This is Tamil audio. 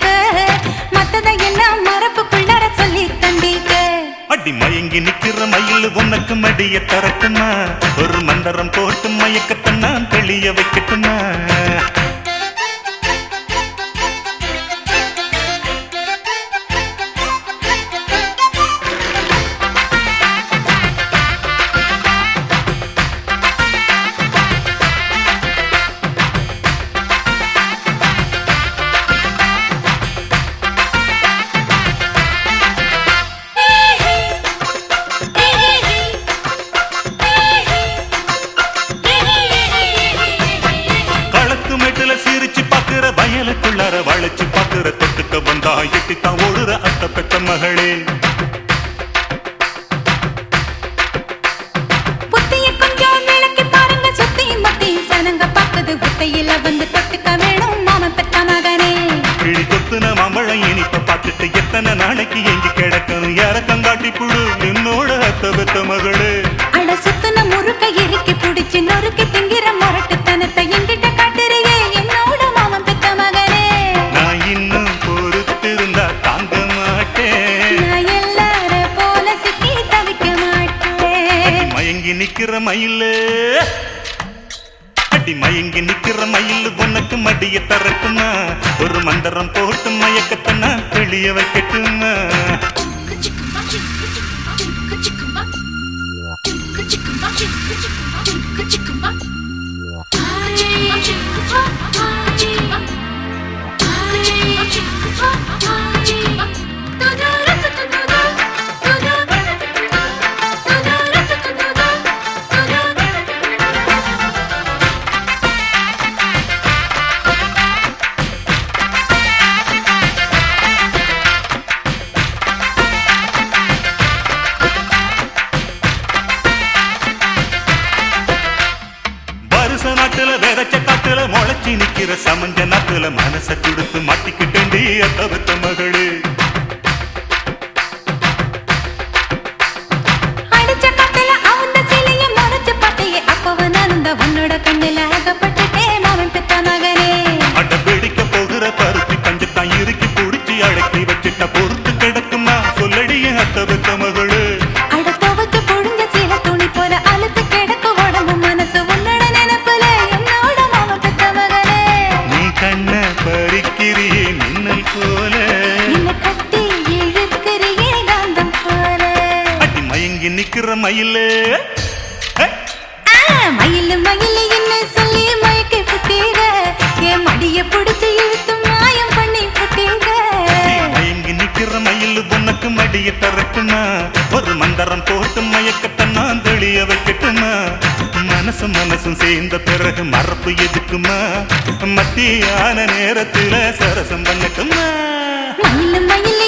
கடைஞ்சு புட்டீக மத்தத எல்லாம் சொல்லி தந்தீக அடி மயங்கி நிக்கிற மயில் உனக்கு மடிய தரட்டுமா? வளைச்சு பாக்குற தொட்டுக்க வந்தா எட்டித்தான் ஓடுற அத்த பெத்த மகளே. மயங்கி நிக்கிற மயிலு. அடி மயங்கி நிக்கிற மயில் உனக்கு மடிய தரட்டுமா? ஒரு மந்திரம் போட்டு மயக்கத்தை நான் தெளிய வைக்கட்டுமா? காத்துல நாட்டுல விதைச்ச முளைச்சி நிக்கிற சமஞ்ச நாத்துல மனசை கொடுத்து மாட்டிக்கிட்டேண்டி நிக்கிற மயிலு. மயிலு மயிலு என்ன சொல்லி மயக்கி புட்டீர என் மடிய புடிச்சு இழுத்து மாயம் பண்ணி புட்டீர மயங்கி நிக்கிற மயில் உனக்கு மடிய தரட்டுமா ஒரு மந்தரம் போட்டு மயக்கத்தை நான் தெளிய வைக்கட்டுமா? மனசும் மனசும் சேர்ந்த பிறகு மறப்பு எதுக்குமா? மத்தியான நேரத்துல சரசம் பண்ணட்டுமா? மயிலு மயிலு